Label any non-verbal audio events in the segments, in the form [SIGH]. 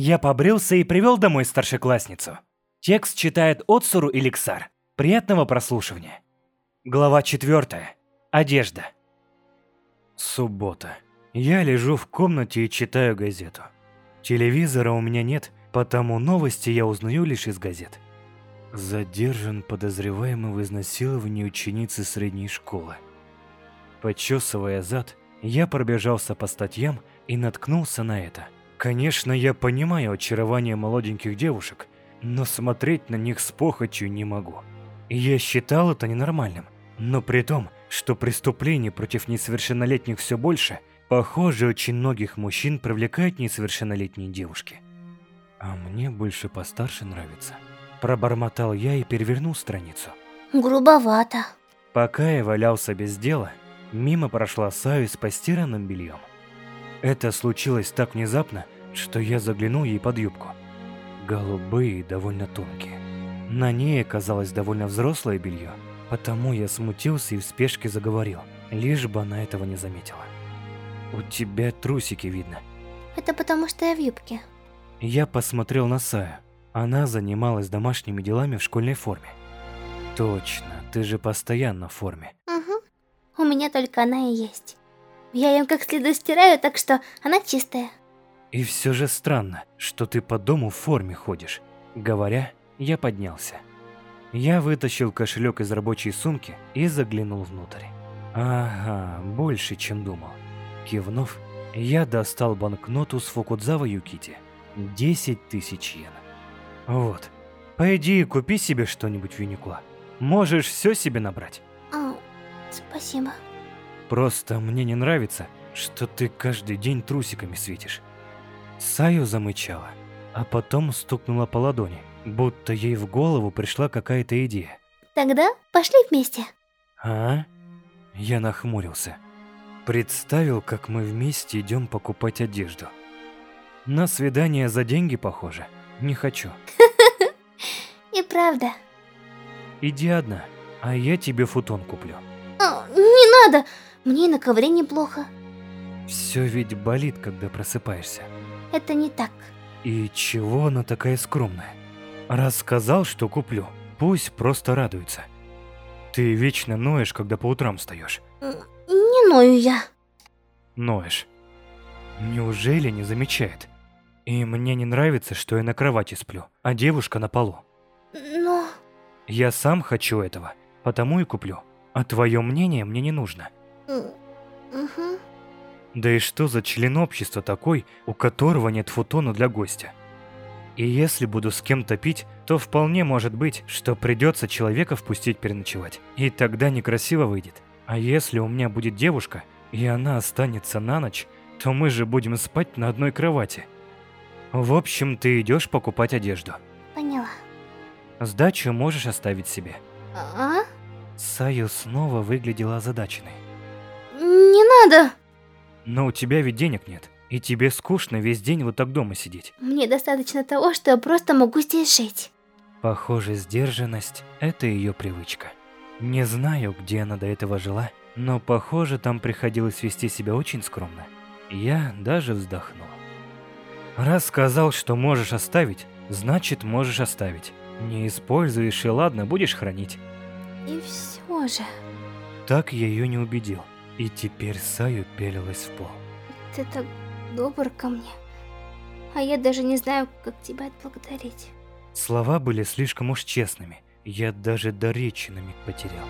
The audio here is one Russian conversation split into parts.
Я побрился и привел домой старшеклассницу. Текст читает Отсуру Эликсар. Приятного прослушивания. Глава 4. Одежда. Суббота. Я лежу в комнате и читаю газету. Телевизора у меня нет, потому новости я узнаю лишь из газет. Задержан подозреваемый в изнасиловании ученицы средней школы. Почесывая зад, я пробежался по статьям и наткнулся на это. Конечно, я понимаю очарование молоденьких девушек, но смотреть на них с похотью не могу. Я считал это ненормальным, но при том, что преступлений против несовершеннолетних все больше, похоже, очень многих мужчин привлекают несовершеннолетние девушки. А мне больше постарше нравится. Пробормотал я и перевернул страницу. Грубовато. Пока я валялся без дела, мимо прошла Саю с постиранным бельем. Это случилось так внезапно, что я заглянул ей под юбку. Голубые довольно тонкие. На ней оказалось довольно взрослое белье, потому я смутился и в спешке заговорил, лишь бы она этого не заметила. «У тебя трусики видно». Это потому, что я в юбке. Я посмотрел на Саю. Она занималась домашними делами в школьной форме. Точно, ты же постоянно в форме. Угу. У меня только она и есть. Я ее как следует стираю, так что она чистая. И все же странно, что ты по дому в форме ходишь. Говоря, я поднялся. Я вытащил кошелек из рабочей сумки и заглянул внутрь. Ага, больше, чем думал. Кивнув, я достал банкноту с Фукудзава Юкити. 10 тысяч йен. Вот. Пойди и купи себе что-нибудь в Юникла. Можешь все себе набрать. А, спасибо. Просто мне не нравится, что ты каждый день трусиками светишь. Саю замычала, а потом стукнула по ладони, будто ей в голову пришла какая-то идея. Тогда пошли вместе. А? Я нахмурился. Представил, как мы вместе идем покупать одежду. На свидание за деньги похоже. Не хочу. [LAUGHS] И правда. Иди одна, а я тебе футон куплю. А, не надо, мне на ковре неплохо. Все ведь болит, когда просыпаешься. Это не так. И чего она такая скромная? Раз сказал, что куплю, пусть просто радуется. Ты вечно ноешь, когда по утрам встаешь. Не ною я. Ноешь. Неужели не замечает? И мне не нравится, что я на кровати сплю, а девушка на полу. Но... Я сам хочу этого, потому и куплю. А твое мнение мне не нужно. Угу. Да и что за член общества такой, у которого нет футона для гостя? И если буду с кем-то пить, то вполне может быть, что придется человека впустить переночевать. И тогда некрасиво выйдет. А если у меня будет девушка, и она останется на ночь, то мы же будем спать на одной кровати. В общем, ты идешь покупать одежду. Поняла. Сдачу можешь оставить себе. А? Саю снова выглядела озадаченной. Не надо. Но у тебя ведь денег нет. И тебе скучно весь день вот так дома сидеть. Мне достаточно того, что я просто могу здесь жить. Похоже, сдержанность – это ее привычка. Не знаю, где она до этого жила, но похоже, там приходилось вести себя очень скромно. Я даже вздохнул. Раз сказал, что можешь оставить, значит можешь оставить. Не используешь и ладно, будешь хранить. И все же... Так я ее не убедил. И теперь Саю пелилась в пол. Ты так добр ко мне. А я даже не знаю, как тебя отблагодарить. Слова были слишком уж честными. Я даже до речи на миг потерял.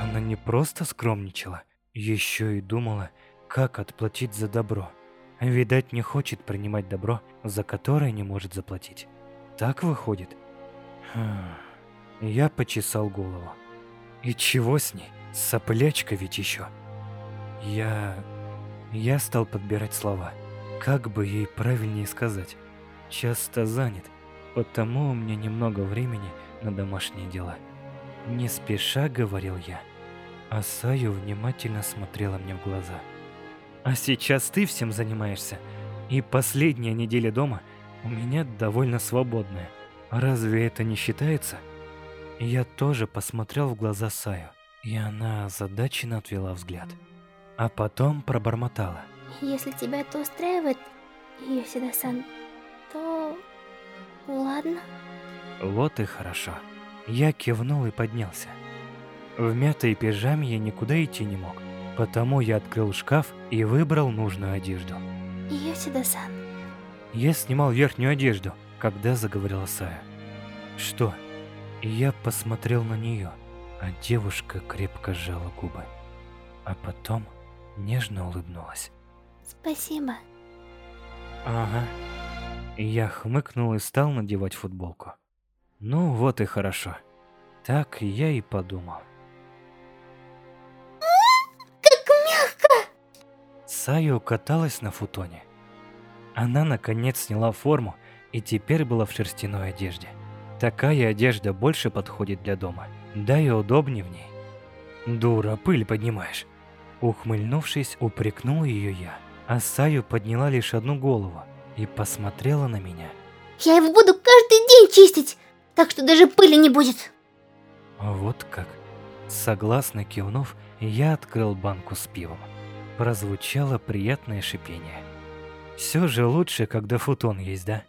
Она не просто скромничала, еще и думала, как отплатить за добро. Видать, не хочет принимать добро, за которое не может заплатить. Так выходит? Хм. Я почесал голову. И чего с ней? Соплячка ведь еще. Я... Я стал подбирать слова. Как бы ей правильнее сказать? Часто занят, потому у меня немного времени на домашние дела. Не спеша говорил я. А Саю внимательно смотрела мне в глаза. А сейчас ты всем занимаешься. И последняя неделя дома у меня довольно свободная. Разве это не считается? Я тоже посмотрел в глаза Саю, и она озадаченно отвела взгляд. А потом пробормотала. Если тебя это устраивает, Йосида-сан, то... Ладно. Вот и хорошо. Я кивнул и поднялся. В мятой пижаме я никуда идти не мог, потому я открыл шкаф и выбрал нужную одежду. Йосида-сан. Я снимал верхнюю одежду, когда заговорила Сая. Что? Я посмотрел на нее, а девушка крепко сжала губы. А потом нежно улыбнулась. Спасибо. Ага. Я хмыкнул и стал надевать футболку. Ну вот и хорошо. Так я и подумал. Как мягко! Сая каталась на футоне. Она наконец сняла форму и теперь была в шерстяной одежде. Такая одежда больше подходит для дома, да и удобнее в ней. Дура, пыль поднимаешь. Ухмыльнувшись, упрекнул ее я. А Саю подняла лишь одну голову и посмотрела на меня. Я его буду каждый день чистить, так что даже пыли не будет. Вот как. Согласно кивнув, я открыл банку с пивом. Прозвучало приятное шипение. Все же лучше, когда футон есть, да?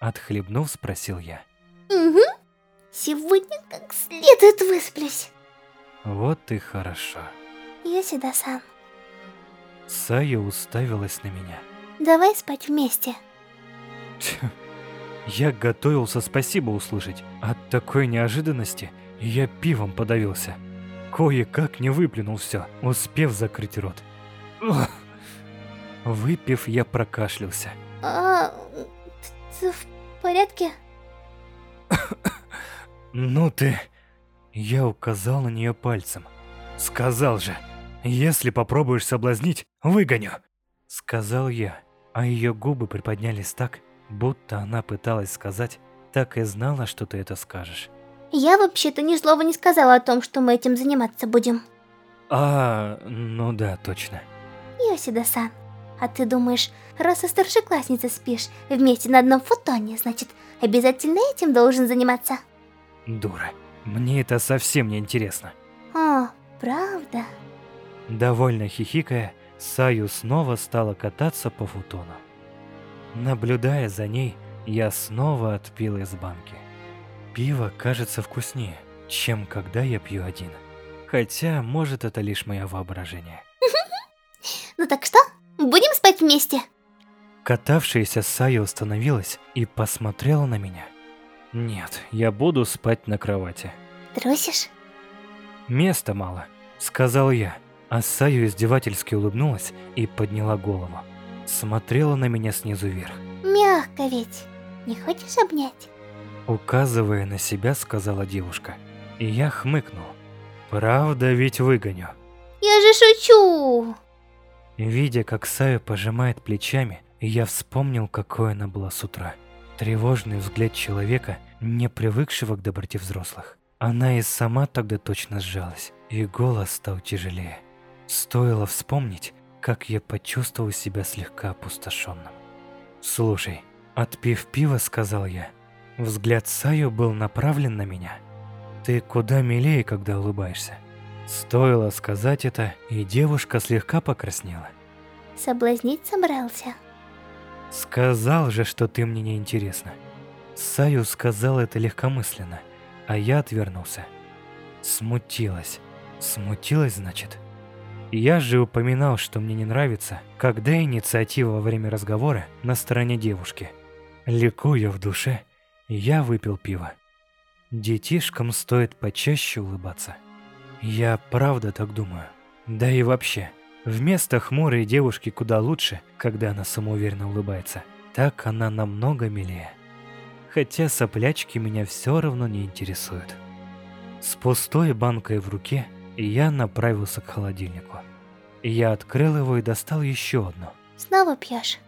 Отхлебнув, спросил я. Угу. Сегодня как следует высплюсь. Вот и хорошо. Йосида-сан, Сая уставилась на меня. давай спать вместе. Я готовился спасибо услышать. От такой неожиданности я пивом подавился. Кое-как не выплюнул все, успев закрыть рот. Выпив, я прокашлялся. А, ты в порядке? Ну ты... Я указал на нее пальцем. Сказал же, если попробуешь соблазнить, выгоню. Сказал я, а ее губы приподнялись так, будто она пыталась сказать, так и знала, что ты это скажешь. Я вообще-то ни слова не сказала о том, что мы этим заниматься будем. А, ну да, точно. Йосида-сан, а ты думаешь, раз со старшеклассницей спишь вместе на одном футоне, значит, обязательно этим должен заниматься? Дура. Мне это совсем не интересно. О, правда? Довольно хихикая, Саю снова стала кататься по футону. Наблюдая за ней, я снова отпил из банки. Пиво кажется вкуснее, чем когда я пью один. Хотя, может, это лишь мое воображение. [LAUGHS] Ну так что, будем спать вместе? Катавшаяся Сая остановилась и посмотрела на меня. Нет, я буду спать на кровати. Трусишь? Места мало, сказал я, а Саю издевательски улыбнулась и подняла голову. Смотрела на меня снизу вверх. Мягко ведь. Не хочешь обнять? Указывая на себя, сказала девушка. И я хмыкнул. Правда ведь выгоню. Я же шучу! Видя, как Сая пожимает плечами, я вспомнил, какой она была с утра. Тревожный взгляд человека, не привыкшего к доброте взрослых. Она и сама тогда точно сжалась, и голос стал тяжелее. Стоило вспомнить, как я почувствовал себя слегка опустошенным. «Слушай, отпив пиво, — сказал я, — взгляд Саю был направлен на меня. Ты куда милее, когда улыбаешься». Стоило сказать это, и девушка слегка покраснела. Соблазнить собрался? Сказал же, что ты мне не интересна. Саю сказал это легкомысленно, а я отвернулся. Смутилась. Смутилась, значит. Я же упоминал, что мне не нравится, когда инициатива во время разговора на стороне девушки. Ликуя в душе, я выпил пиво. Детишкам стоит почаще улыбаться. Я правда так думаю. Да и вообще, вместо хмурой девушки куда лучше, когда она самоуверенно улыбается. Так она намного милее. Хотя соплячки меня все равно не интересуют. С пустой банкой в руке я направился к холодильнику. Я открыл его и достал еще одну. Снова пьешь?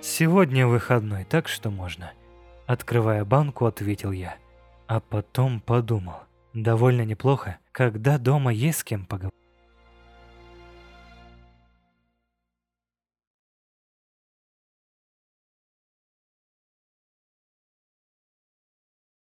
Сегодня выходной, так что можно. Открывая банку, ответил я. А потом подумал. Довольно неплохо, когда дома есть с кем поговорить.